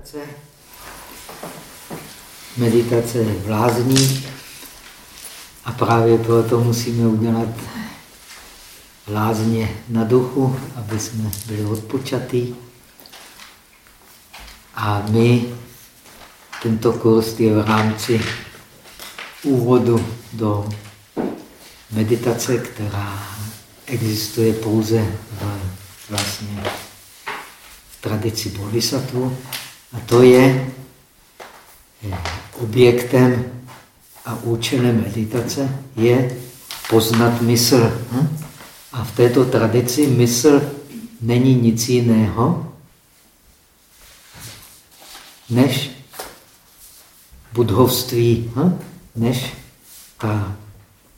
meditace. Meditace je vlázní a právě proto musíme udělat lázně na duchu, aby jsme byli odpočatí. A my, tento kurz je v rámci úvodu do meditace, která existuje pouze v vlastně tradici bodhisattva a to je objektem a účelem meditace je poznat mysl. Hm? A v této tradici mysl není nic jiného, než budhovství, hm? než ta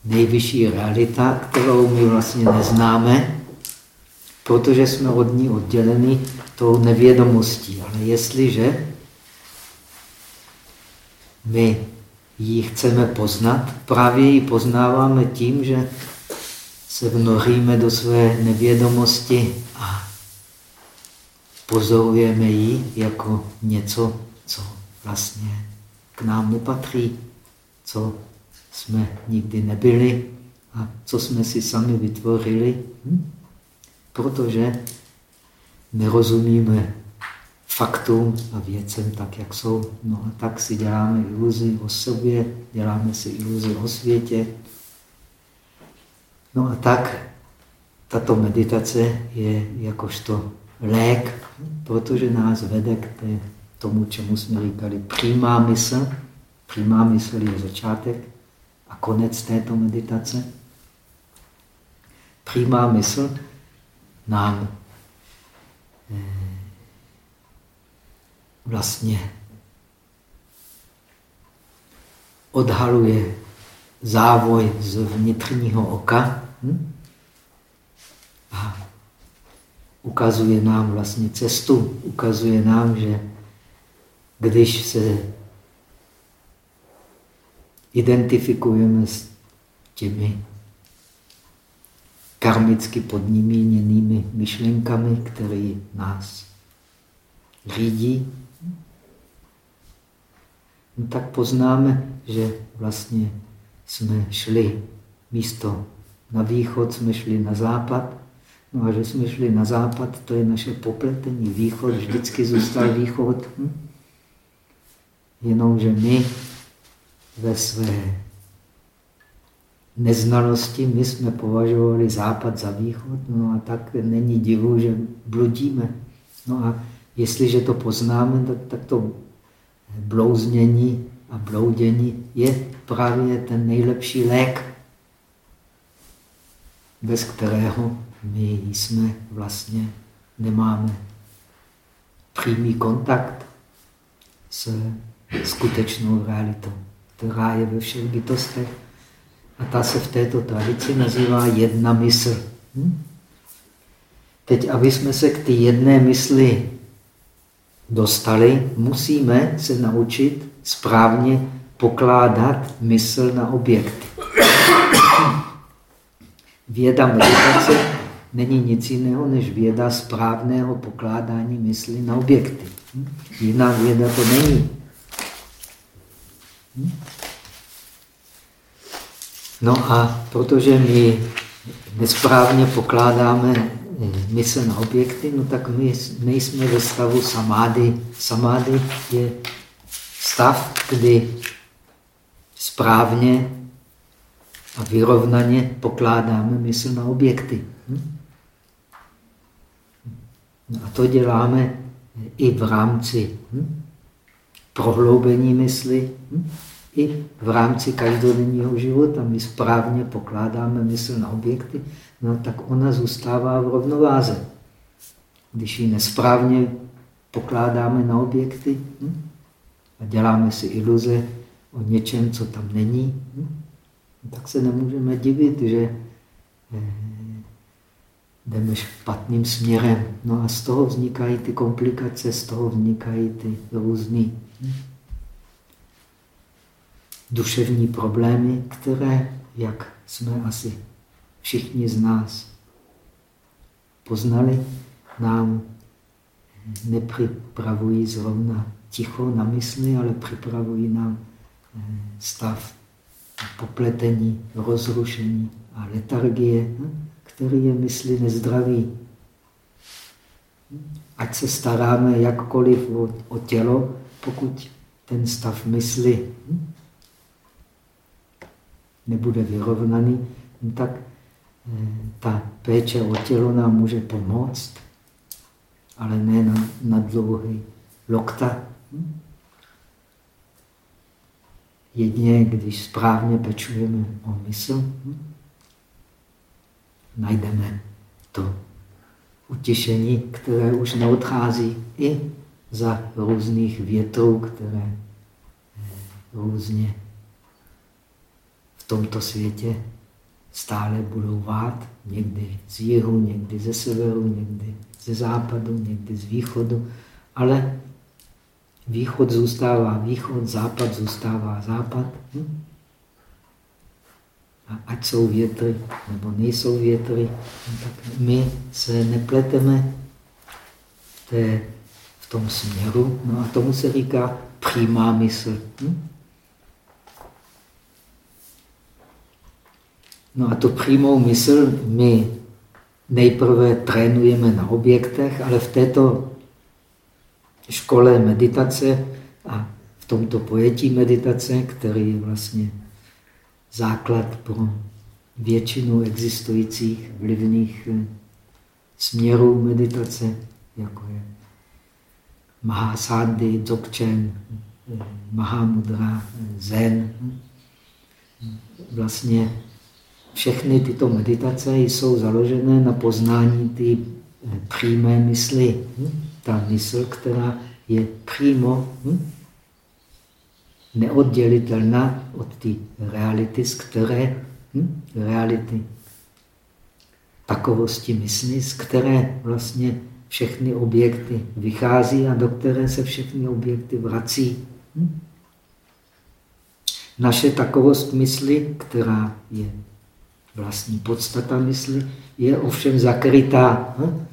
nejvyšší realita, kterou my vlastně neznáme, protože jsme od ní odděleni tou nevědomostí. Ale jestliže my ji chceme poznat, právě ji poznáváme tím, že se vnoříme do své nevědomosti a pozorujeme ji jako něco, co vlastně k nám nepatří, co jsme nikdy nebyli a co jsme si sami vytvořili. Hm? protože nerozumíme faktům a věcem tak, jak jsou. No a tak si děláme iluzi o sobě, děláme si iluzi o světě. No a tak tato meditace je jakožto lék, protože nás vede k tomu, čemu jsme říkali přímá mysl. Přímá mysl je začátek a konec této meditace. Přímá mysl nám vlastně odhaluje závoj z vnitřního oka hm? a ukazuje nám vlastně cestu. Ukazuje nám, že když se identifikujeme s těmi karmicky podmíněnými myšlenkami, které nás řídí, no tak poznáme, že vlastně jsme šli místo na východ, jsme šli na západ, no a že jsme šli na západ, to je naše popletení. Východ vždycky zůstal východ. Hm? Jenomže my ve své neznalosti my jsme považovali západ za východ, no a tak není divu, že bludíme. No a jestliže to poznáme, tak, tak to blouznění a bloudění je právě ten nejlepší lék, bez kterého my jsme vlastně nemáme přímý kontakt s skutečnou realitou, která je ve všech bytostech. A ta se v této tradici nazývá jedna mysl. Hm? Teď, aby jsme se k té jedné mysli dostali, musíme se naučit správně pokládat mysl na objekty. Věda meditace není nic jiného než věda správného pokládání mysli na objekty. Hm? Jiná věda to není. Hm? No a protože my nesprávně pokládáme eh, mysl na objekty, no tak my nejsme ve stavu samády. Samády je stav, kdy správně a vyrovnaně pokládáme mysl na objekty. Hm? No a to děláme i v rámci hm? prohloubení mysli. I v rámci každodenního života. My správně pokládáme mysl na objekty, no tak ona zůstává v rovnováze. Když ji nesprávně pokládáme na objekty hm? a děláme si iluze o něčem, co tam není, hm? tak se nemůžeme divit, že eh, jdeme špatným směrem. No a z toho vznikají ty komplikace, z toho vznikají ty různé hm? Duševní problémy, které, jak jsme asi všichni z nás poznali, nám nepřipravují zrovna ticho na mysli, ale připravují nám eh, stav popletení, rozrušení a letargie, hm, který je mysli nezdravý. Ať se staráme jakkoliv o, o tělo, pokud ten stav mysli hm, nebude vyrovnaný, tak eh, ta péče o tělo nám může pomoct, ale ne na, na dlouhý lokta. Hm? Jedině, když správně pečujeme o mysl, hm? najdeme to utěšení, které už neodchází i za různých větrů, které eh, různě tomto světě stále budou vát, někdy z jihu, někdy ze severu, někdy ze západu, někdy z východu, ale východ zůstává východ, západ zůstává západ. Hm? A ať jsou větry nebo nejsou větry, no tak my se nepleteme v, v tom směru. No a tomu se říká přímá mysl. Hm? No a tu přímou mysl my nejprve trénujeme na objektech, ale v této škole meditace a v tomto pojetí meditace, který je vlastně základ pro většinu existujících vlivných eh, směrů meditace, jako je Mahasádhy, Dzogchen, eh, Mahamudra, Zen. Vlastně všechny tyto meditace jsou založené na poznání ty eh, přímé mysli. Ta mysl, která je přímo neoddělitelná od té reality, z které hm, reality takovosti mysli, z které vlastně všechny objekty vychází a do které se všechny objekty vrací. Hm? Naše takovost mysli, která je vlastní podstata mysli, je ovšem zakrytá hm?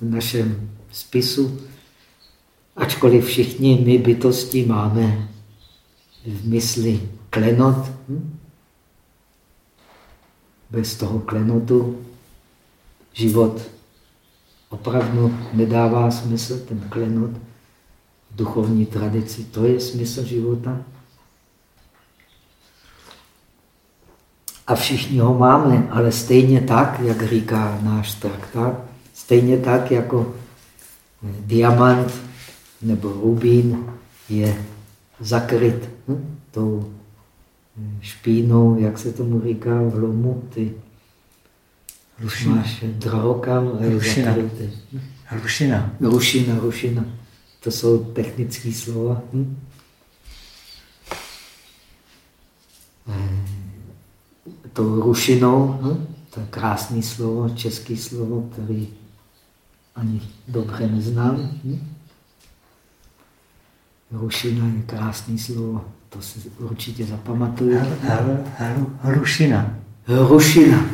v našem spisu Ačkoliv všichni my bytosti máme v mysli klenot, hm? bez toho klenotu život opravdu nedává smysl, ten klenot v duchovní tradici, to je smysl života. A všichni ho máme, ale stejně tak, jak říká náš traktát, stejně tak jako diamant nebo rubín je zakryt hm? tou špínou, jak se tomu říká v lomu, ty Rušina. máš drahokam a rušina. zakrytý. Rušina. Rušina, rušina. To jsou technické slova. Hm? To rušinou, hm? to je krásné slovo, české slovo, který ani dobře neznám. Hm? Rušina je krásný slovo, to si určitě zapamatuju. Hrušina. Hrušina.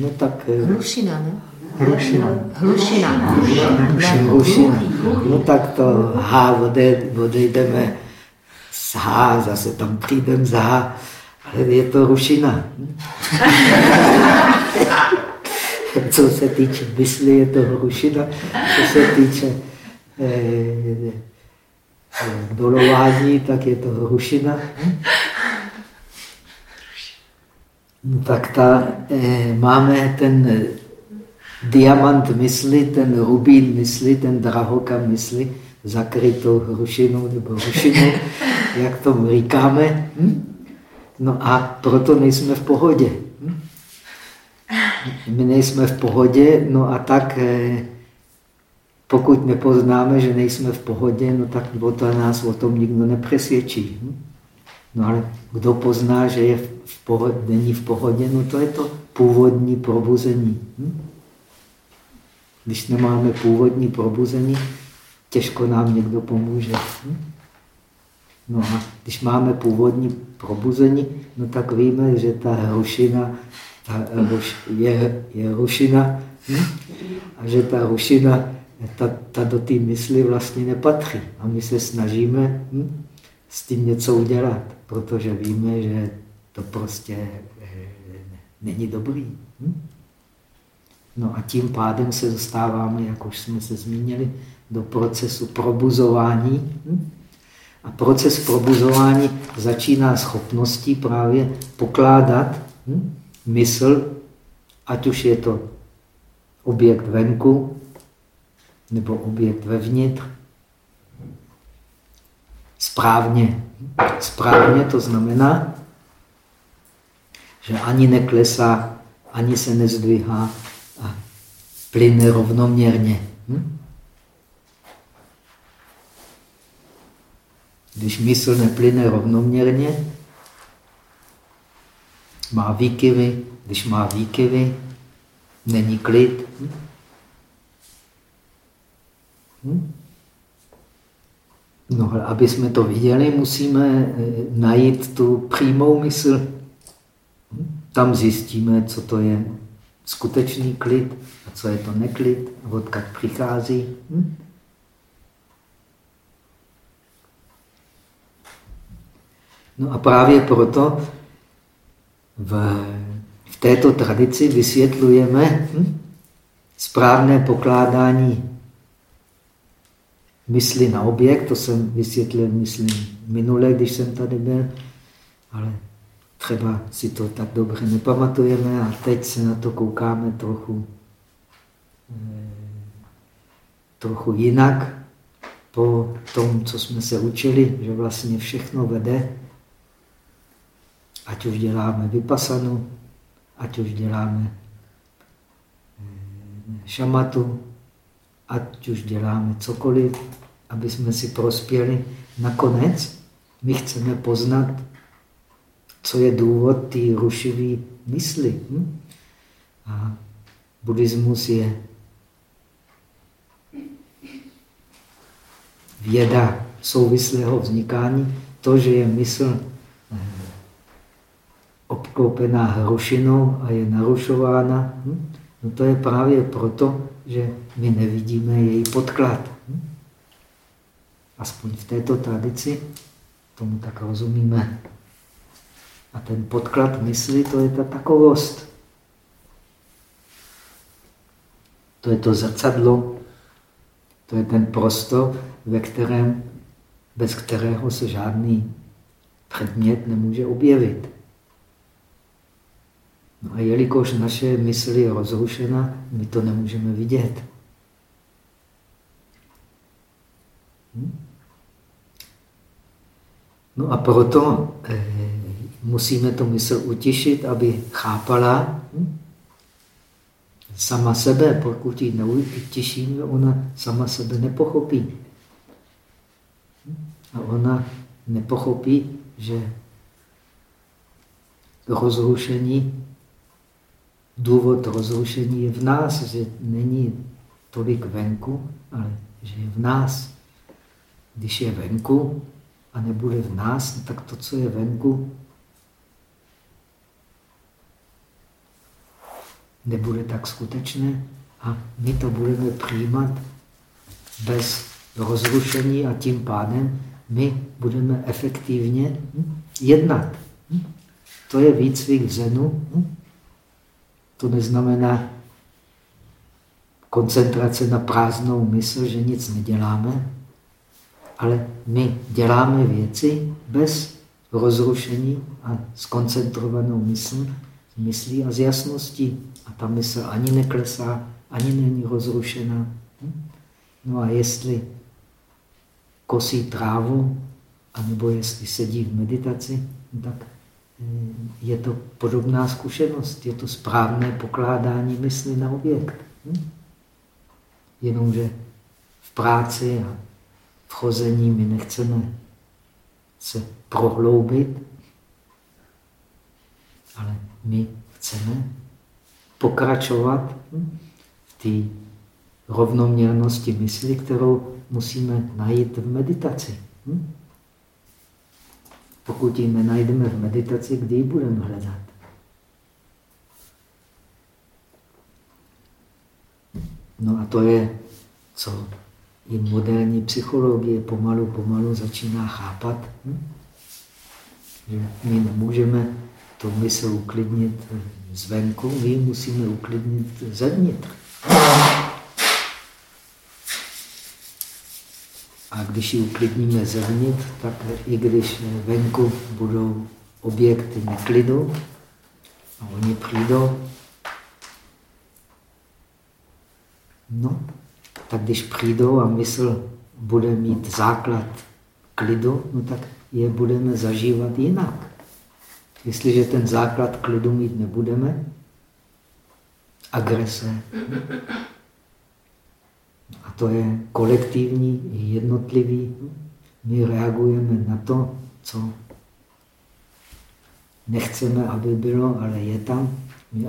No tak... Hlušina, ne? Hlušina. Hlušina. Hrušina. No tak to H ode, odejdeme z H, zase tam přijdeme z H, je to rušina. Co se týče mysli, je to hrušina. Co se týče eh, dolování, tak je to hrušina. No, tak ta, eh, máme ten eh, diamant mysli, ten rubín mysli, ten drahokam mysli, zakrytou hrušinou nebo hrušinou, jak tomu říkáme. Hm? No a proto nejsme v pohodě. Hm? My nejsme v pohodě, no a tak eh, pokud nepoznáme, že nejsme v pohodě, no tak o to nás o tom nikdo nepřesvědčí. Hm? No ale kdo pozná, že je v pohodě, není v pohodě, no to je to původní probuzení. Hm? Když nemáme původní probuzení, těžko nám někdo pomůže. Hm? No a když máme původní probuzení, no tak víme, že ta rušina ta ruš, je, je rušina Hm? A že ta rušina, ta, ta do té mysli vlastně nepatří. A my se snažíme hm, s tím něco udělat, protože víme, že to prostě eh, není dobrý. Hm? No a tím pádem se dostáváme, jak už jsme se zmínili, do procesu probuzování. Hm? A proces probuzování začíná schopností právě pokládat hm? mysl, ať už je to objekt venku nebo objekt vevnitř, správně. Správně to znamená, že ani neklesá, ani se nezdvihá a plyne rovnoměrně. Hm? Když mysl neplyne rovnoměrně, má výkyvy, když má výkyvy, není klid. Hm? Hm? No, ale aby jsme to viděli, musíme eh, najít tu přímou mysl. Hm? Tam zjistíme, co to je skutečný klid a co je to neklid, odkud přichází. Hm? No a právě proto v, v této tradici vysvětlujeme hm, správné pokládání mysli na objekt, to jsem vysvětlil, myslím, minule, když jsem tady byl, ale třeba si to tak dobře nepamatujeme a teď se na to koukáme trochu, eh, trochu jinak po tom, co jsme se učili, že vlastně všechno vede Ať už děláme vypasanu, ať už děláme eh, šamatu, ať už děláme cokoliv, aby jsme si prospěli. Nakonec my chceme poznat, co je důvod té rušivé mysli. Hm? A buddhismus je věda souvislého vznikání. To, že je mysl obklopená hrušinou a je narušována, hm? no to je právě proto, že my nevidíme její podklad. Hm? Aspoň v této tradici tomu tak rozumíme. A ten podklad mysli, to je ta takovost. To je to zrcadlo, to je ten prostor, ve kterém, bez kterého se žádný předmět nemůže objevit. No a jelikož naše mysl je rozrušena, my to nemůžeme vidět. Hm? No a proto eh, musíme to mysl utišit, aby chápala hm? sama sebe. Pokud ji neutišíme, ona sama sebe nepochopí. Hm? A ona nepochopí, že rozrušení důvod rozrušení je v nás, že není tolik venku, ale že je v nás. Když je venku a nebude v nás, tak to, co je venku, nebude tak skutečné a my to budeme přijímat bez rozrušení a tím pádem my budeme efektivně jednat. To je výcvik v zenu. Hm. To neznamená koncentrace na prázdnou mysl, že nic neděláme, ale my děláme věci bez rozrušení a skoncentrovanou mysl, myslí a z jasností. A ta mysl ani neklesá, ani není rozrušená. No a jestli kosí trávu, anebo jestli sedí v meditaci, tak je to podobná zkušenost, je to správné pokládání mysli na objekt. Hm? Jenomže v práci a v chození my nechceme se prohloubit, ale my chceme pokračovat hm? v té rovnoměrnosti mysli, kterou musíme najít v meditaci. Hm? Pokud ji nenajdeme v meditaci, kdy ji budeme hledat? No a to je, co i moderní psychologie pomalu, pomalu začíná chápat. Hm? Že my nemůžeme to mysl uklidnit zvenku, my musíme uklidnit zevnitř. A když ji uklidníme zevnitř, tak i když venku budou objekty neklidu, a oni přijdou, no, tak když přijdou a mysl bude mít základ klidu, no tak je budeme zažívat jinak. Jestliže ten základ klidu mít nebudeme, agrese, to je kolektivní, jednotlivý, my reagujeme na to, co nechceme, aby bylo, ale je tam, my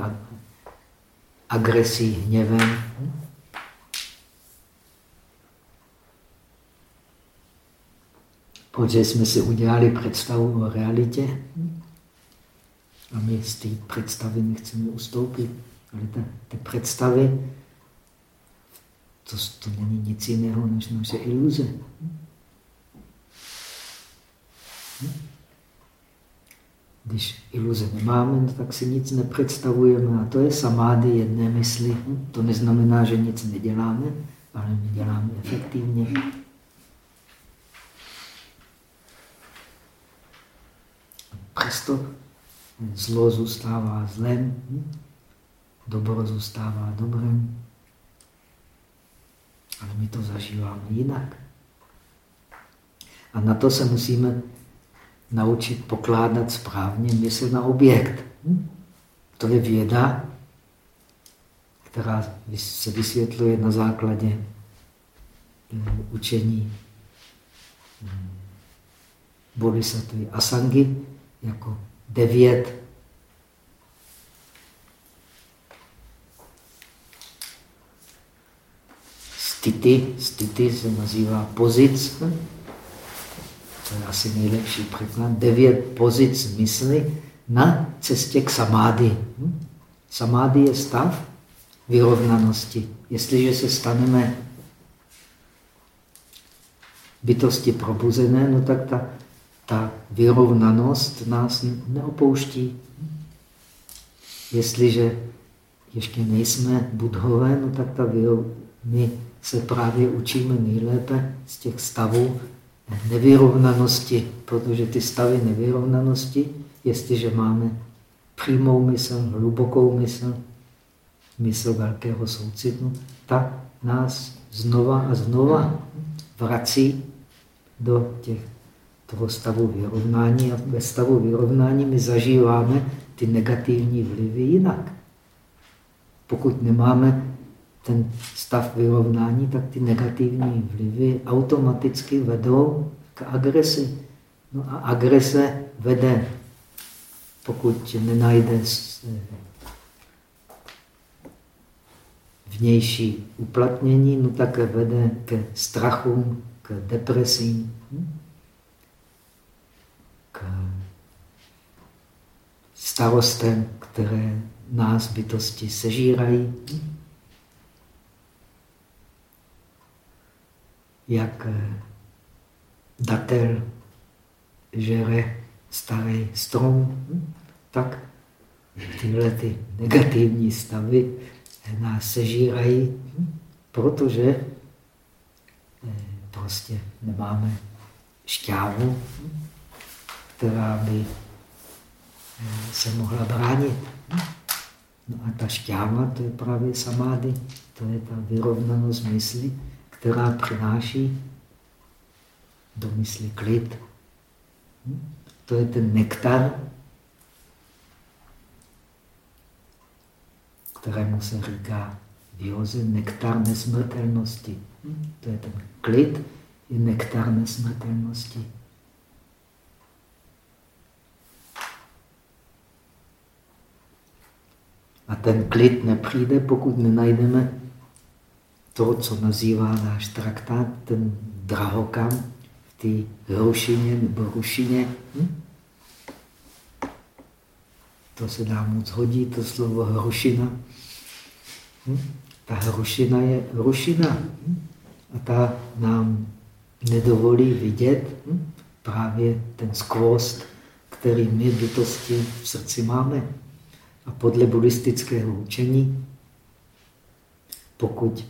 agresí, hněvem, protože jsme si udělali představu o realitě. A my z té představy nechceme ustoupit. Ale ty představy, to, to není nic jiného než naše iluze. Když iluze nemáme, no tak si nic nepředstavujeme. A to je samády jedné mysli. To neznamená, že nic neděláme, ale my děláme efektivně. Přesto zlo zůstává zlem, dobro zůstává dobrem. Ale my to zažíváme jinak. A na to se musíme naučit pokládat správně mysl na objekt. To je věda, která se vysvětluje na základě mm, učení mm, bodhisattvy Asangi jako devět stity. Stity se nazývá pozic. To je asi nejlepší překlad. Devět pozic mysli na cestě k samády. Samády je stav vyrovnanosti. Jestliže se staneme bytosti probuzené, no tak ta ta vyrovnanost nás neopouští. Jestliže ještě nejsme budhové, no tak ta my se právě učíme nejlépe z těch stavů nevyrovnanosti, protože ty stavy nevyrovnanosti, jestliže máme přímou mysl, hlubokou mysl, mysl velkého soucitu, tak nás znova a znova vrací do těch toho stavu vyrovnání a ve stavu vyrovnání my zažíváme ty negativní vlivy jinak. Pokud nemáme ten stav vyrovnání, tak ty negativní vlivy automaticky vedou k agresi. No a agrese vede, pokud nenajde vnější uplatnění, no tak vede ke strachům, k depresím. Hm? starostem, které nás bytosti sežírají. Jak eh, datel žere starý strom, tak tyhle ty negativní stavy nás sežírají, protože eh, prostě nemáme šťávu, která by se mohla bránit. No a ta šťáva, to je právě samády, to je ta vyrovnanost mysli, která přináší do mysli klid. To je ten nektar, kterému se říká v nektar nesmrtelnosti. To je ten klid, je nektar nesmrtelnosti. A ten klid nepřijde, pokud nenajdeme to, co nazývá náš traktát, ten drahokam v té hrušině nebo rušině. Hm? To se dá moc hodí, to slovo hrušina. Hm? ta hrušina je rušina. A ta nám nedovolí vidět hm, právě ten skvost, který my bytosti v srdci máme. A podle buddhistického učení, pokud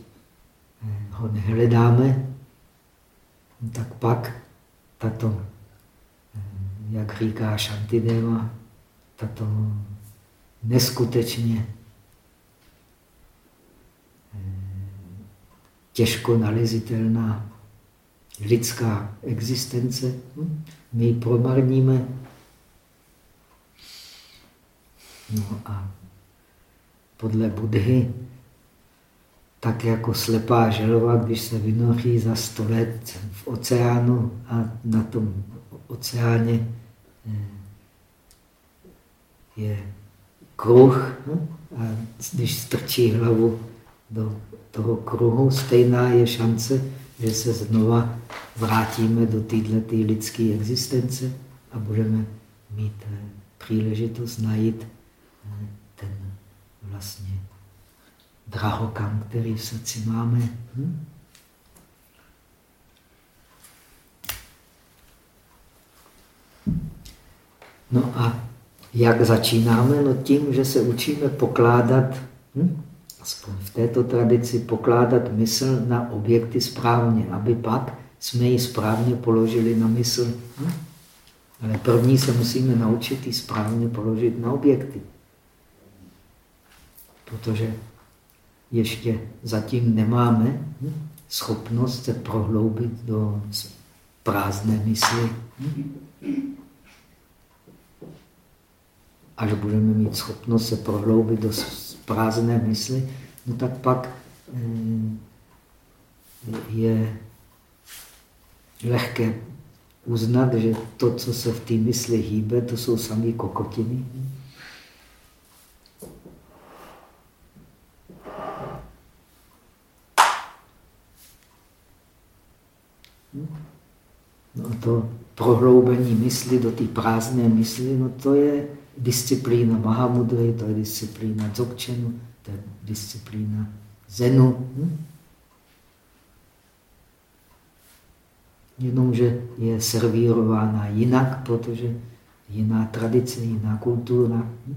ho nehledáme, tak pak tato, eh, jak říká Shantideva, tato neskutečně eh, těžko nalezitelná lidská existence, hm, my ji promarníme. No a podle Budhy, tak jako slepá želva, když se vynoří za sto let v oceánu a na tom oceáně eh, je kruh hm, a když strčí hlavu do toho kruhu, stejná je šance, že se znova vrátíme do této lidské existence a budeme mít eh, příležitost najít eh, ten vlastně drahokam, který v srdci máme. Hm? No a jak začínáme? No tím, že se učíme pokládat hm? aspoň v této tradici, pokládat mysl na objekty správně, aby pak jsme ji správně položili na mysl. Hm? Ale první se musíme naučit ji správně položit na objekty. Protože ještě zatím nemáme schopnost se prohloubit do prázdné mysli. Až budeme mít schopnost se prohloubit do prázdné mysli, no tak pak eh, je lehké uznat, že to, co se v té mysli hýbe, to jsou samé kokotiny. No to prohloubení mysli do té prázdné mysli, no to je disciplína Mahamudry, to je disciplína Dzogčenu, to je disciplína Zenu. Hm? Jenomže je servírována jinak, protože jiná tradice, jiná kultura. Hm?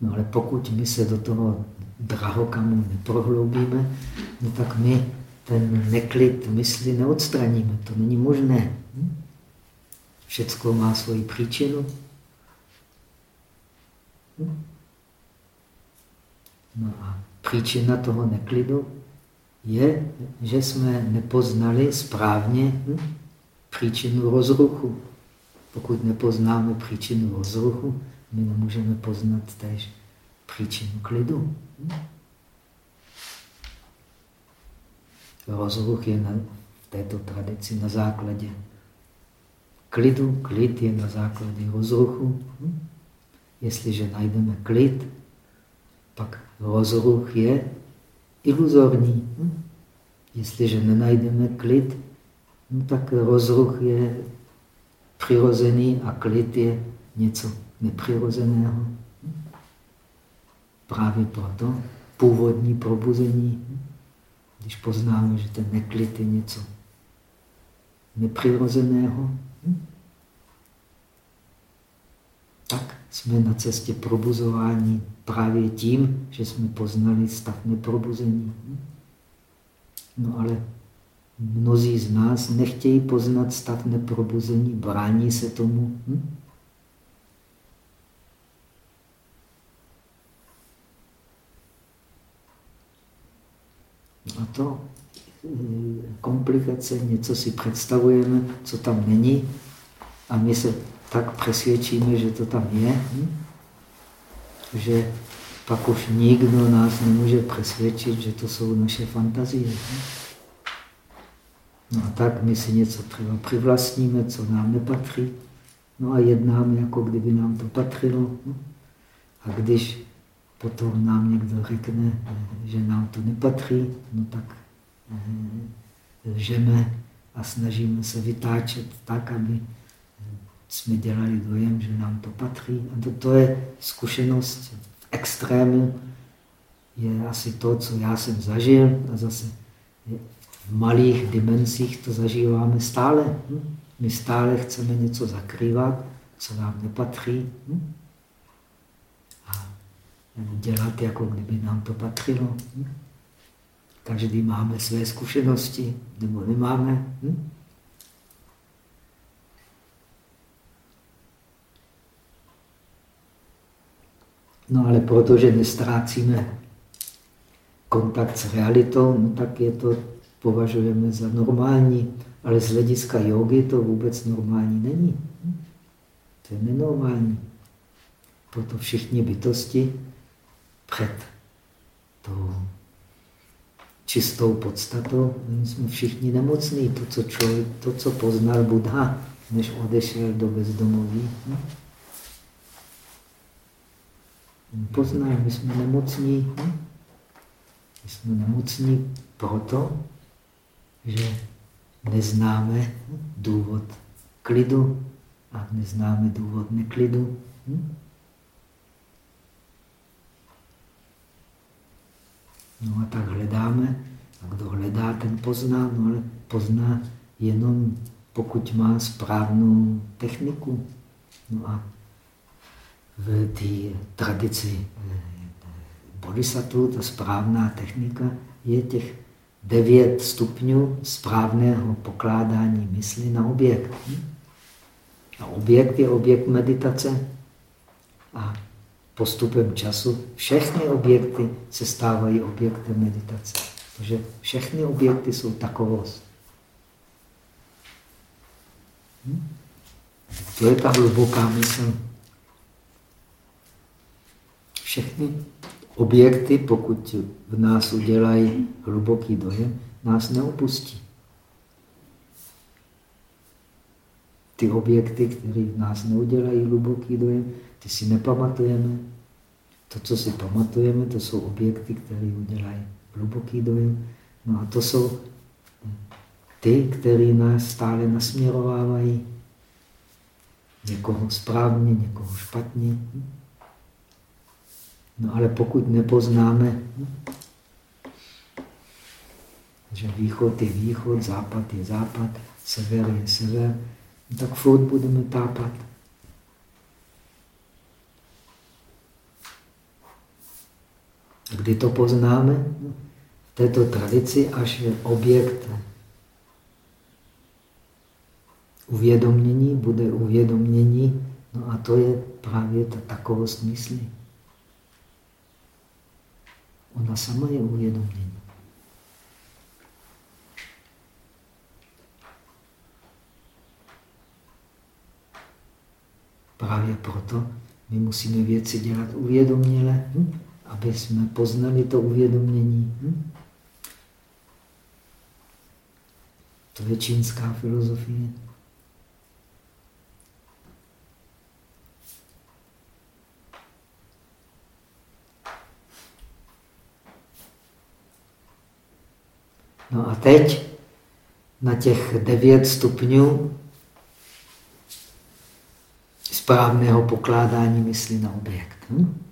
No ale pokud my se do toho drahokamu neprohloubíme, no tak my ten neklid mysli neodstraníme. To není možné. Hm? Všecko má svoji příčinu. Hm? No a příčina toho neklidu je, že jsme nepoznali správně hm, příčinu rozruchu. Pokud nepoznáme příčinu rozruchu, my nemůžeme poznat též příčinu klidu. Hm? Rozruch je na, v této tradici na základě klidu. Klid je na základě rozruchu. Hm? Jestliže najdeme klid, pak rozruch je iluzorní. Hm? Jestliže nenajdeme klid, no tak rozruch je přirozený a klid je něco nepřirozeného. Právě proto původní probuzení? Když poznáme, že ten neklid je něco nepřirozeného, tak jsme na cestě probuzování právě tím, že jsme poznali stav neprobuzení. No ale mnozí z nás nechtějí poznat stav neprobuzení, brání se tomu. Hm? A to komplikace, něco si představujeme, co tam není, a my se tak přesvědčíme, že to tam je, hm? že pak už nikdo nás nemůže přesvědčit, že to jsou naše fantazie. Hm? No a tak my si něco třeba přivlastníme, co nám nepatří, no a jednáme, jako kdyby nám to patřilo. Hm? A když potom nám někdo řekne, že nám to nepatří, no tak lžeme a snažíme se vytáčet tak, aby jsme dělali dojem, že nám to patří. A to, to je zkušenost extrému je asi to, co já jsem zažil a zase v malých dimenzích to zažíváme stále. Hm? My stále chceme něco zakrývat, co nám nepatří. Hm? Dělat, jako kdyby nám to patřilo. Hm? Každý máme své zkušenosti, nebo nemáme. Hm? No ale protože nestrácíme kontakt s realitou, no tak je to považujeme za normální. Ale z hlediska jogy to vůbec normální není. To je nenormální. Proto všichni bytosti před tou čistou podstatou, my jsme všichni nemocní. To, co, člověk, to, co poznal Buddha, než odešel do bezdomoví. Hm? Poznal, my jsme nemocní. Hm? My jsme nemocní proto, že neznáme důvod klidu a neznáme důvod neklidu. Hm? No a tak hledáme. A kdo hledá, ten pozná. No ale pozná jenom, pokud má správnou techniku. No a v té tradici eh, bodhisattva, ta správná technika je těch devět stupňů správného pokládání mysli na objekt. A objekt je objekt meditace. A postupem času všechny objekty se stávají objektem meditace. Protože všechny objekty jsou takovost. Hm? To je ta hluboká mysl. Všechny objekty, pokud v nás udělají hluboký dojem, nás neopustí. Ty objekty, které v nás neudělají hluboký dojem, ty si nepamatujeme. To, co si pamatujeme, to jsou objekty, které udělají hluboký dojem. No a to jsou ty, které nás stále nasměrovávají. Někoho správně, někoho špatně. No ale pokud nepoznáme, že východ je východ, západ je západ, sever je sever, no tak furt budeme tápat. Kdy to poznáme? V této tradici, až je objekt uvědomění, bude uvědomění, no a to je právě ta takovost mysli. Ona sama je uvědomění. Právě proto my musíme věci dělat uvědoměle, hm? Aby jsme poznali to uvědomění. Hm? To je čínská filozofie. No a teď na těch devět stupňů správného pokládání mysli na objekt. Hm?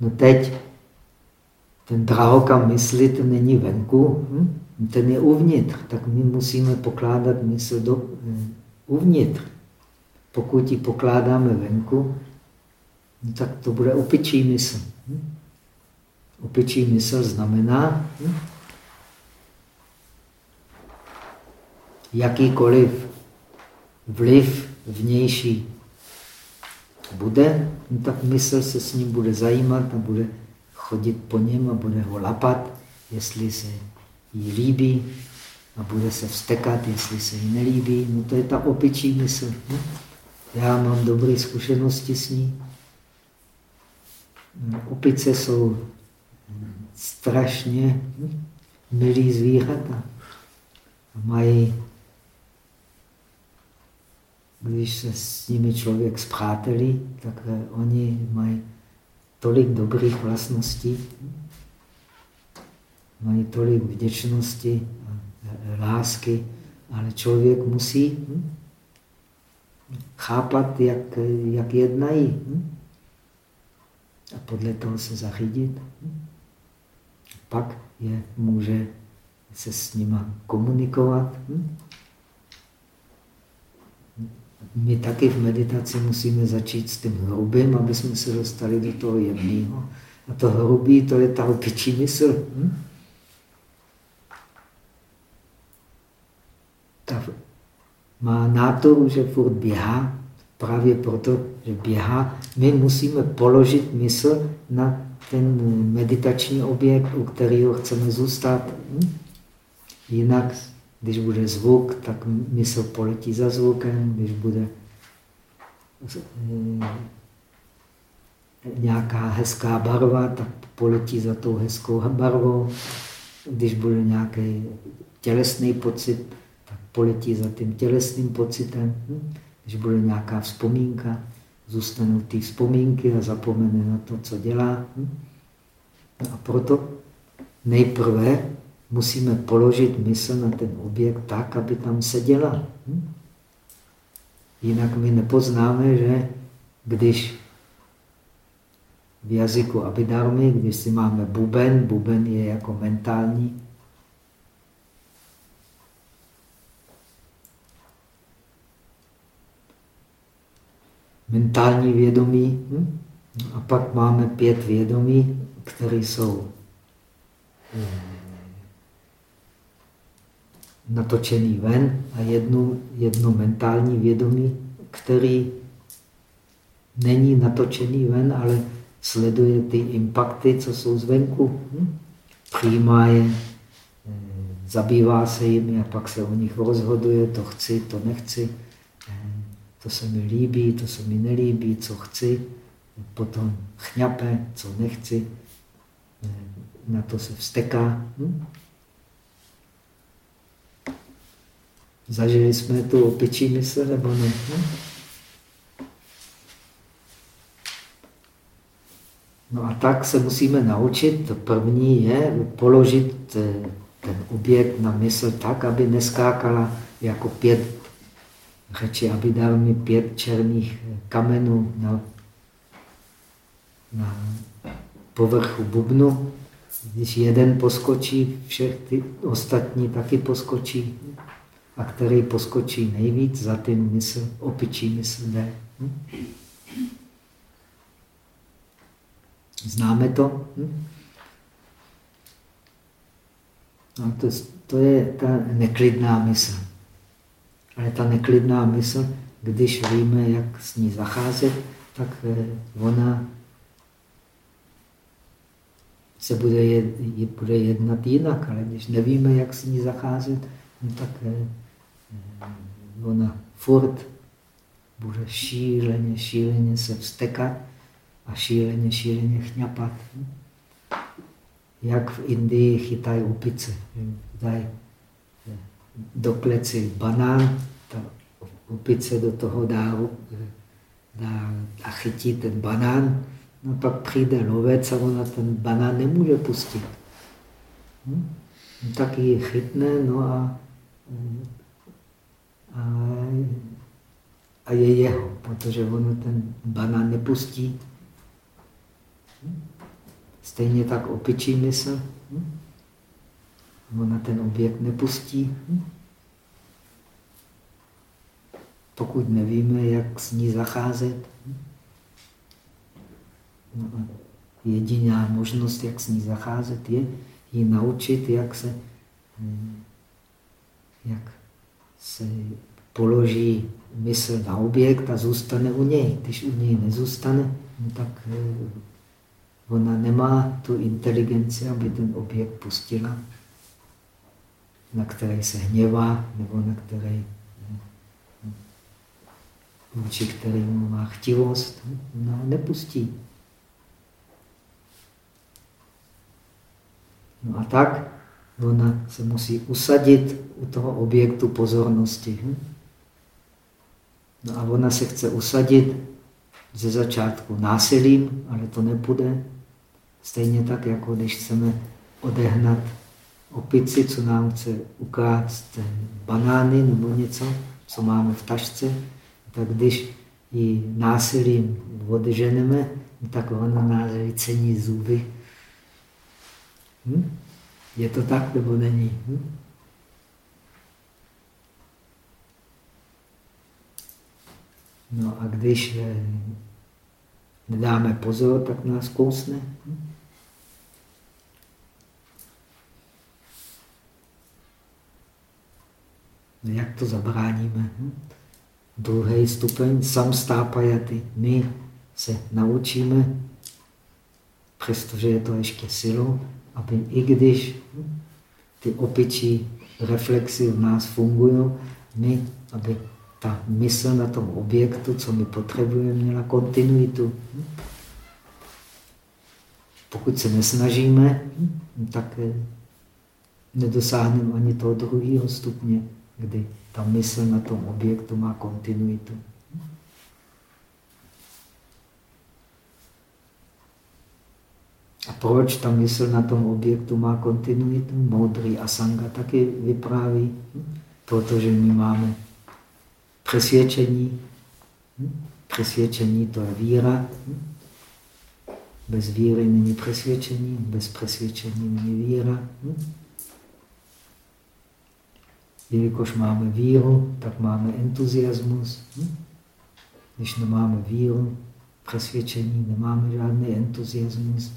No teď ten drahokam mysli, ten není venku, hm? ten je uvnitř, tak my musíme pokládat mysl do, eh, uvnitř. Pokud ji pokládáme venku, no tak to bude opičí mysl. Hm? Opičí mysl znamená, hm? jakýkoliv vliv vnější bude, no tak mysl se s ním bude zajímat a bude chodit po něm a bude ho lapat, jestli se jí líbí a bude se vstekat, jestli se jí nelíbí. No to je ta opičí mysl. No? Já mám dobré zkušenosti s ní. Opice jsou strašně milí zvířata. Mají když se s nimi člověk zpřátelí, tak eh, oni mají tolik dobrých vlastností, mají tolik vděčnosti, lásky, ale člověk musí hm, chápat, jak, jak jednají. Hm. a podle toho se zachytit. Pak je může se s nima komunikovat. My taky v meditaci musíme začít s tím hrubým, aby jsme se dostali do toho jemného. A to hrubý, to je ta opičí mysl. Ta má nátoru, že furt běhá, právě proto, že běhá. My musíme položit mysl na ten meditační objekt, u kterého chceme zůstat. Jinak, když bude zvuk, tak mysl poletí za zvukem, když bude eh, nějaká hezká barva, tak poletí za tou hezkou barvou. Když bude nějaký tělesný pocit, tak poletí za tím tělesným pocitem. Když bude nějaká vzpomínka, zůstane u té vzpomínky a zapomene na to, co dělá. A proto nejprve musíme položit mysl na ten objekt tak, aby tam seděla. Jinak my nepoznáme, že když v jazyku abidarmy, když si máme buben, buben je jako mentální mentální vědomí hm? a pak máme pět vědomí, které jsou eh, natočený ven a jedno, jedno mentální vědomí, který není natočený ven, ale sleduje ty impakty, co jsou zvenku. Hm? Přijímá je, eh, zabývá se jimi a pak se o nich rozhoduje, to chci, to nechci to se mi líbí, to se mi nelíbí, co chci, potom chňape, co nechci, na to se vsteká. Hm? Zažili jsme tu opičí mysl, nebo ne? Hm? No a tak se musíme naučit. To první je položit eh, ten objekt na mysl tak, aby neskákala jako pět řeči mi pět černých kamenů na, na povrchu bubnu. Když jeden poskočí, všech ty ostatní taky poskočí. A který poskočí nejvíc, za tím mysl, opičí mysl jde. Známe to? No to, to je ta neklidná mysl. Ale ta neklidná mysl, když víme, jak s ní zacházet, tak eh, ona se bude, jed, bude jednat jinak. Ale když nevíme, jak s ní zacházet, no tak eh, ona furt bude šíleně, šíleně se vstekat a šíleně, šíleně chňapat. Jak v Indii chytají upice. Dají do kleci banán, ta opice do toho dá, dá a chytí ten banán, no pak přijde lovec a ona ten banán nemůže pustit. Hm? No, tak ji chytne, no a, a, a je jeho, protože ono ten banán nepustí. Stejně tak opičí mysl. Ona ten objekt nepustí. Pokud nevíme, jak s ní zacházet, no jediná možnost, jak s ní zacházet, je ji naučit, jak se, jak se položí mysl na objekt a zůstane u něj. Když u něj nezůstane, no tak eh, ona nemá tu inteligenci, aby ten objekt pustila na který se hněvá, nebo na který vůči kterému má chtivost, no, nepustí. No a tak ona se musí usadit u toho objektu pozornosti. Hm? No a ona se chce usadit ze začátku násilím, ale to nepůjde. Stejně tak, jako když chceme odehnat opici, co nám chce ukrást banány nebo něco, co máme v tašce, tak když ji násilím odženeme, tak ono nás vycení zuby. Hm? Je to tak, nebo není? Hm? No a když eh, nedáme pozor, tak nás kousne. Hm? No jak to zabráníme? Hm? Druhý stupeň, sam stápajaty. My se naučíme, přestože je to ještě silou, aby i když ty opičí reflexy v nás fungují, my, aby ta mysl na tom objektu, co my potřebujeme, měla kontinuitu. Pokud se nesnažíme, tak eh, nedosáhneme ani toho druhého stupně kdy ta mysl na tom objektu má kontinuitu. A proč ta mysl na tom objektu má kontinuitu? Moudrý Asanga taky vypráví, protože my máme přesvědčení. Přesvědčení to je víra. Bez víry není přesvědčení, bez přesvědčení není víra. Jelikož máme víru, tak máme entuziasmus. Hm? Když nemáme víru, přesvědčení, nemáme žádný entuziasmus.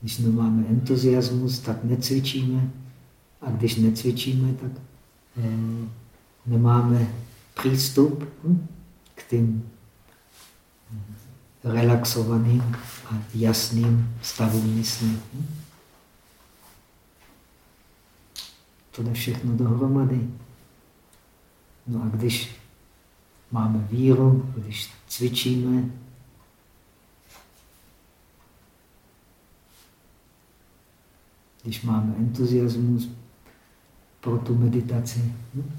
Když nemáme entuziasmus, tak necvičíme. A když necvičíme, tak eh, nemáme přístup hm? k tím hm, relaxovaným a jasným stavům mysli. Hm? To jde všechno dohromady. No a když máme víru, když cvičíme, když máme entuziasmus pro tu meditaci, hm?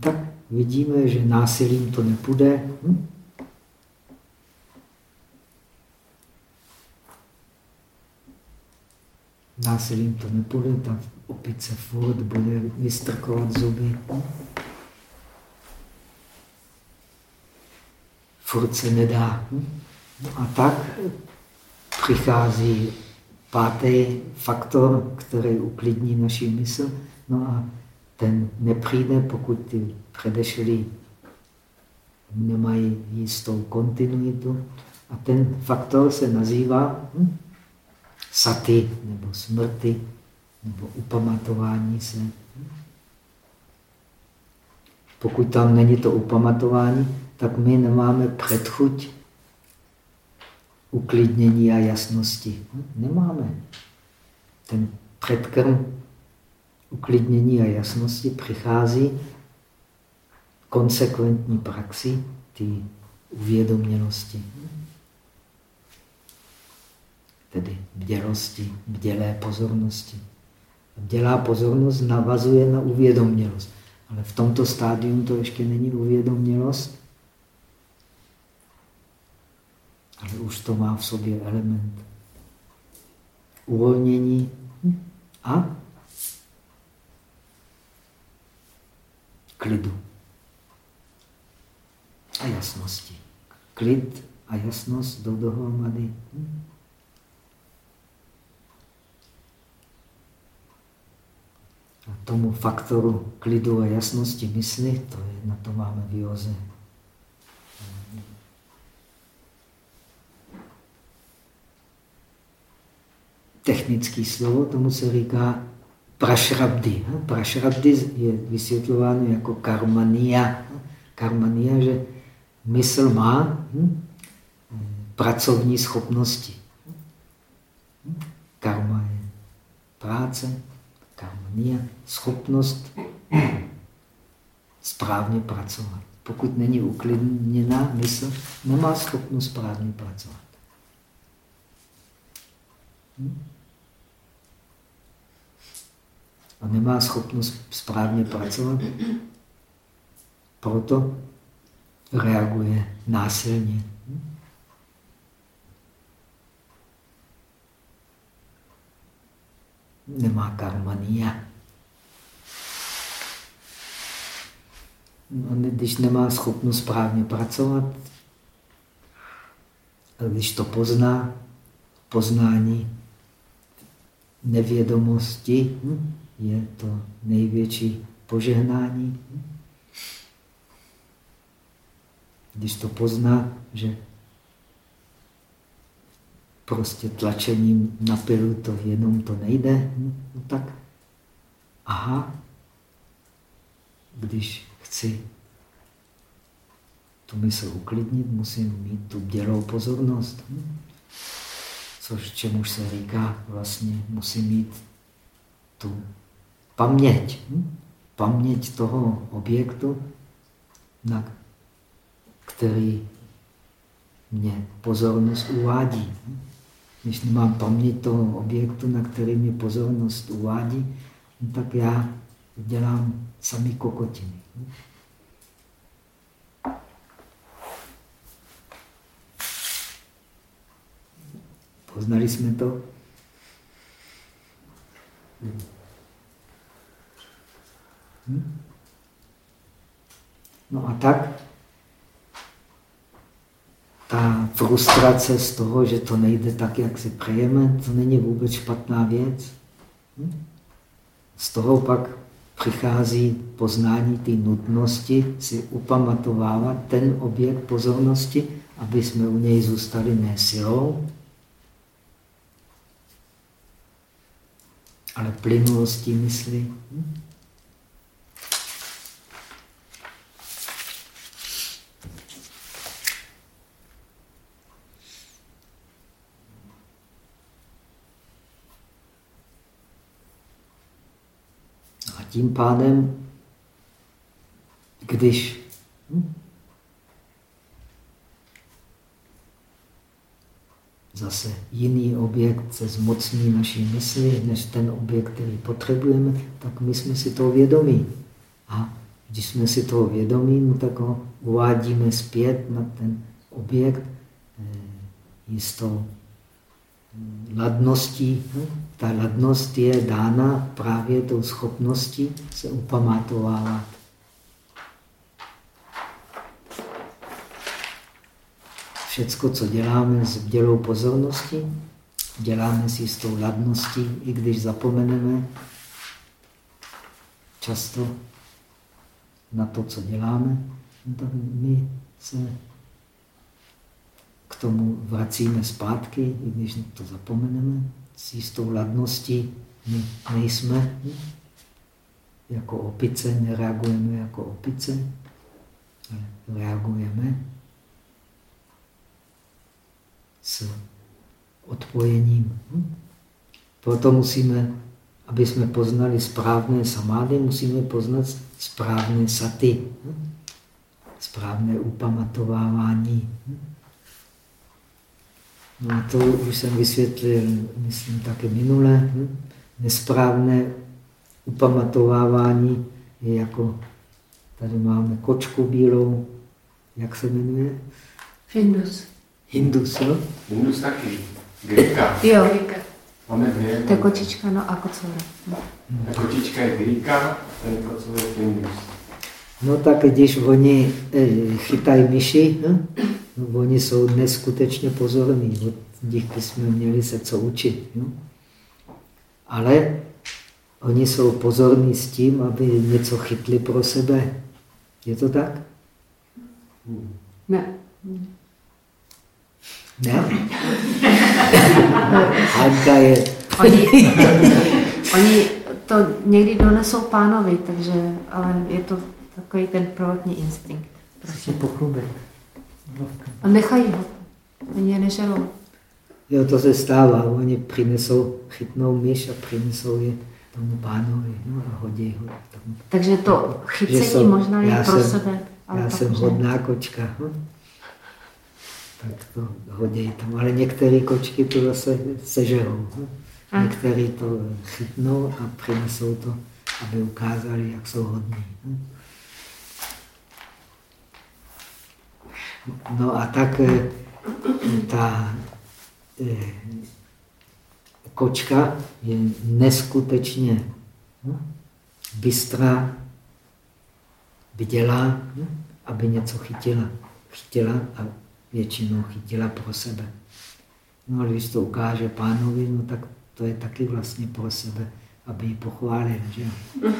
tak vidíme, že násilím to nepůjde. Hm? Násilím to nepůjde, ta opice furt bude vystrkovat zuby. Furt se nedá. A tak přichází pátý faktor, který uklidní naši mysl. No a ten nepřijde, pokud ty předešlý nemají jistou kontinuitu. A ten faktor se nazývá hm, saty nebo smrti nebo upamatování se. Pokud tam není to upamatování, tak my nemáme předchuť uklidnění a jasnosti. Nemáme. Ten předkrm uklidnění a jasnosti přichází konsekventní praxi té uvědomělosti tedy bdělosti, bdělé pozornosti. Bdělá pozornost navazuje na uvědomělost. Ale v tomto stádium to ještě není uvědomělost, ale už to má v sobě element uvolnění a klidu a jasnosti. Klid a jasnost do dohromady. tomu faktoru klidu a jasnosti mysli, to je, na to máme v. Technický slovo, tomu se říká prašrabdy. Prašrabdy je vysvětlováno jako karmania. Karmania, že mysl má hm, pracovní schopnosti. Karma je práce, karmania, schopnost správně pracovat. Pokud není uklidněná mysl, nemá schopnost správně pracovat. Hm? A nemá schopnost správně pracovat, proto reaguje násilně. Nemá karmania. No, když nemá schopnost správně pracovat, když to pozná, poznání nevědomosti hm, je to největší požehnání. Když to pozná, že prostě tlačením na pilu to jenom to nejde, no tak aha, když chci tu mysl uklidnit, musím mít tu dělou pozornost. Což čemuž se říká, vlastně musím mít tu paměť. Paměť toho objektu, na který mě pozornost uvádí. Když nemám paměť toho objektu, na který mě pozornost uvádí, tak já dělám samý kokotiny. Poznali jsme to? Hm? No a tak ta frustrace z toho, že to nejde tak, jak si přejeme, to není vůbec špatná věc. Hm? Z toho pak přichází poznání té nutnosti si upamatovávat ten objekt pozornosti, aby jsme u něj zůstali ne silou, ale plynulostí mysli. Hm? Tím pádem, když zase jiný objekt se zmocní naší mysli, než ten objekt, který potřebujeme, tak my jsme si toho vědomí. A když jsme si toho vědomí, no tak ho uvádíme zpět na ten objekt eh, jistou ladností. Ta ladnost je dána právě tou schopností se upamatovávat. Všecko, co děláme s dělou pozornosti, děláme si s tou ladností, i když zapomeneme často na to, co děláme, tak my se tomu vracíme zpátky, i když to zapomeneme. S jistou ladností my nejsme jako opice, nereagujeme jako opice, ale reagujeme s odpojením. Proto musíme, aby jsme poznali správné samády, musíme poznat správné saty, správné upamatovávání. No a to už jsem vysvětlil, myslím, také minule. Hm? Nesprávné upamatovávání je jako, tady máme kočku bílou, jak se jmenuje? Hindus. Hindus, jo? Hindus taky. Grika. Jo. Máme dvě. To je kočička, no a kocoure. Ta kočička je Grika, ten kocour je Hindus. No tak když oni eh, chytají myši, hm? No, oni jsou neskutečně pozorní, od nich bychom měli se co učit. Jo? Ale oni jsou pozorní s tím, aby něco chytli pro sebe. Je to tak? Ne. Ne? Hanka je... Oni, oni to někdy donesou pánovi, takže, ale je to takový ten prvotní instinkt. Prostě pochlubit. A nechají ho. Oni je nežerou. Jo, to se stává. Oni přinesou, chytnou myš a přinesou je tomu pánovi no, a hodí ho tomu. Takže to chycení jsou, možná je pro jsem, sebe. Ale já jsem hodná kočka. Hm? Tak to hodí tam. Ale některé kočky to zase sežerou. Hm? Některé to chytnou a přinesou to, aby ukázali, jak jsou hodní. Hm? No a tak eh, ta eh, kočka je neskutečně hm, bystrá, vydělá, hm, aby něco chytila. Chytila a většinou chytila pro sebe. No ale když to ukáže pánovi, no tak to je taky vlastně pro sebe, aby ji pochválil. Že?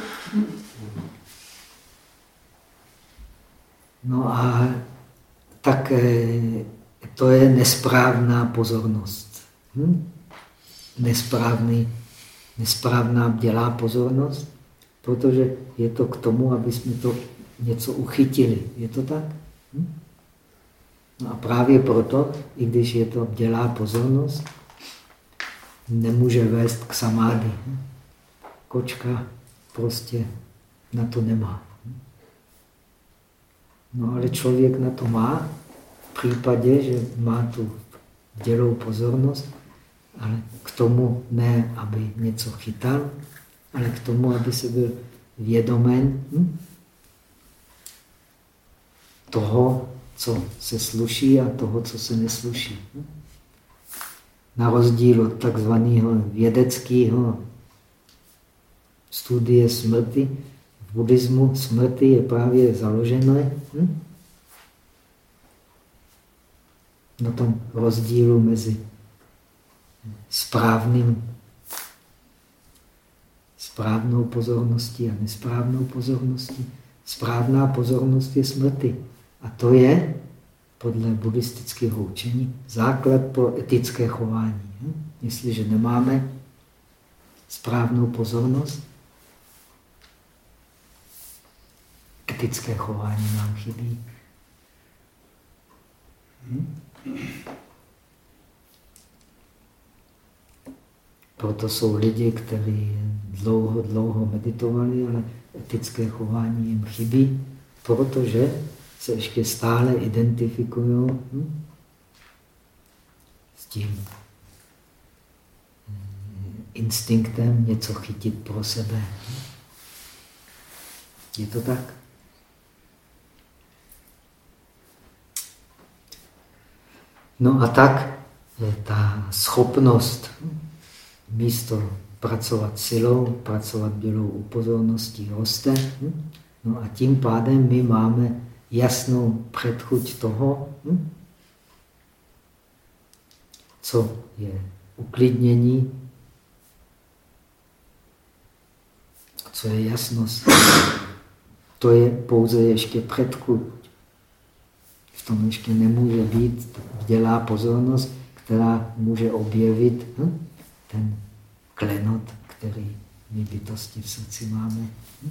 No a tak eh, to je nesprávná pozornost. Hm? Nesprávný, nesprávná dělá pozornost, protože je to k tomu, aby jsme to něco uchytili. Je to tak? Hm? No a právě proto, i když je to dělá pozornost, nemůže vést k samády. Kočka prostě na to nemá. No ale člověk na to má, v případě, že má tu dělou pozornost, ale k tomu ne, aby něco chytal, ale k tomu, aby se byl vědomen hm? toho, co se sluší a toho, co se nesluší. Na rozdíl od takzvaného vědeckého studie smrti, buddhismu smrti je právě založené hm? na tom rozdílu mezi správným, správnou pozorností a nesprávnou pozorností. Správná pozornost je smrti. A to je, podle buddhistického učení, základ pro etické chování. Hm? Jestliže nemáme správnou pozornost, etické chování nám chybí. Hm? Proto jsou lidi, kteří dlouho, dlouho meditovali, ale etické chování jim chybí, protože se ještě stále identifikují hm, s tím hm, instinktem něco chytit pro sebe. Je to tak? No a tak ta schopnost místo pracovat silou, pracovat bělou upozorností roste. No a tím pádem my máme jasnou předchuť toho, co je uklidnění, co je jasnost. To je pouze ještě předchuť. Tom ještě nemůže být dělá pozornost, která může objevit hm? ten klenot, který my bytosti v srdci máme. Hm?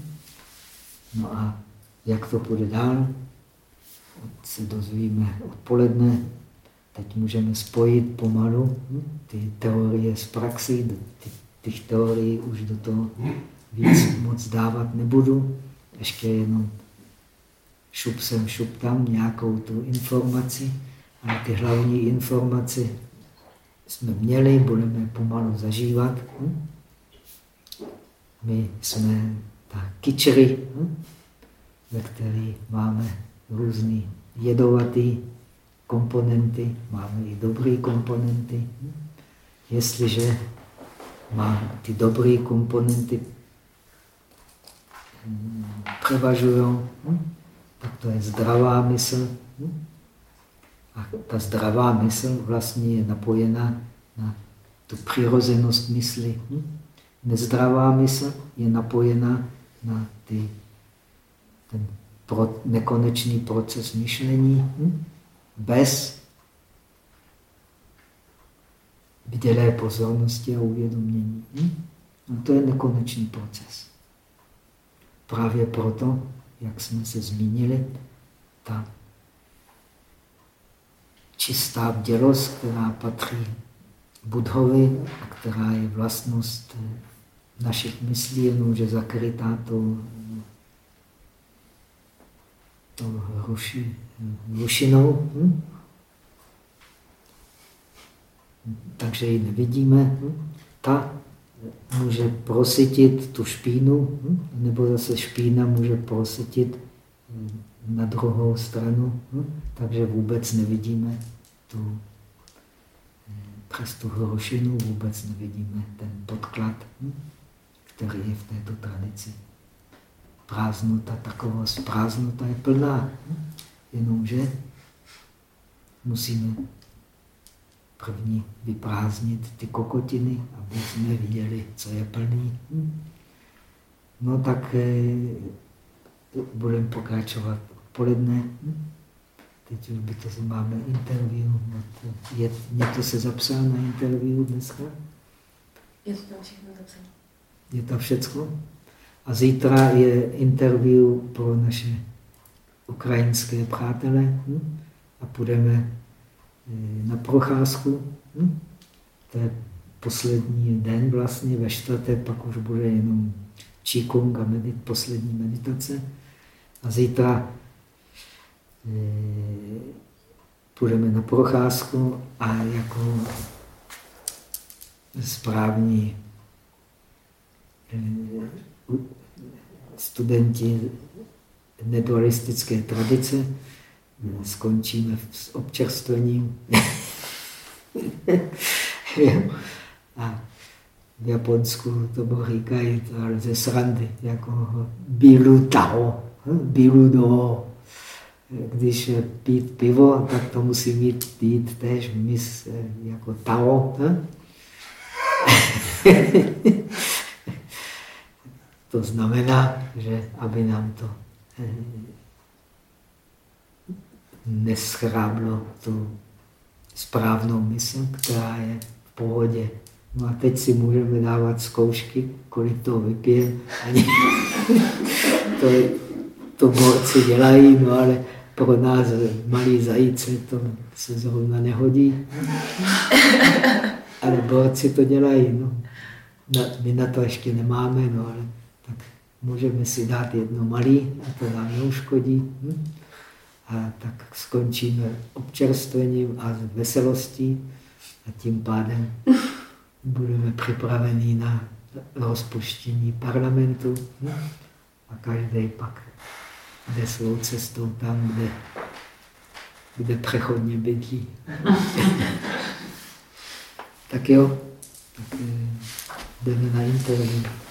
No a jak to půjde dál, se dozvíme odpoledne. Teď můžeme spojit pomalu hm, ty teorie z praxi. Ty, těch teorií už do toho víc moc dávat nebudu. Ještě jenom šup sem, šup tam nějakou tu informaci. Ale ty hlavní informace jsme měli, budeme pomalu zažívat. Hm? My jsme ta kyčery, hm? ve které máme různé jedovaté komponenty, máme i dobré komponenty. Jestliže má ty dobré komponenty hm, převažují, hm, tak to je zdravá mysl. Hm. A ta zdravá mysl vlastně je napojena na tu přirozenost mysli. Nezdravá mysl je napojena na ty, ten pro, nekonečný proces myšlení hm? bez vidělé pozornosti a uvědomění. Hm? No to je nekonečný proces. Právě proto, jak jsme se zmínili, ta čistá bdělost, která patří Budhovi a která je vlastnost našich myslí, jenomže zakrytá tou tou ruši, rušinou. Hm? Takže ji nevidíme. Hm? Ta může prosytit tu špínu, hm? nebo zase špína může prosytit hm, na druhou stranu. Hm? Takže vůbec nevidíme tu, přes tu hrušinu vůbec nevidíme ten podklad, který je v této tradici prázdnota, taková prázdnota je plná. Jenomže musíme první vyprázdnit ty kokotiny, aby jsme viděli, co je plný. Hm? No tak eh, budeme pokračovat odpoledne. Hm? Teď už by to máme interview. No je, někdo se zapsal na interview dneska? Je to tam všechno zapsané. Je to všecko? A zítra je interview pro naše ukrajinské přátele hm? a půjdeme na procházku. Hm? To je poslední den vlastně, ve čtvrtek pak už bude jenom Qigong a medit, poslední meditace. A zítra e, půjdeme na procházku a jako správní e, studenti nedualistické tradice skončíme s občerstvením. a v Japonsku to bylo říkají ze srandy, jako bílu tao, bílu do. Když pít pivo, tak to musí mít pít tež mis jako tao. to znamená, že aby nám to neschráblo tu správnou mysl, která je v pohodě. No a teď si můžeme dávat zkoušky, kolik toho vypijeme. Ani to, to borci dělají, no ale pro nás malí zajíce to se zrovna nehodí. Ale borci to dělají. No. Na, my na to ještě nemáme, no ale tak můžeme si dát jedno malý a to nám neuškodí. Hm? A tak skončíme občerstvením a veselostí a tím pádem budeme připraveni na rozpuštění parlamentu hm? a každý pak jde svou cestou tam, kde, kde přechodně bydlí. tak jo, tak eh, jdeme na interview.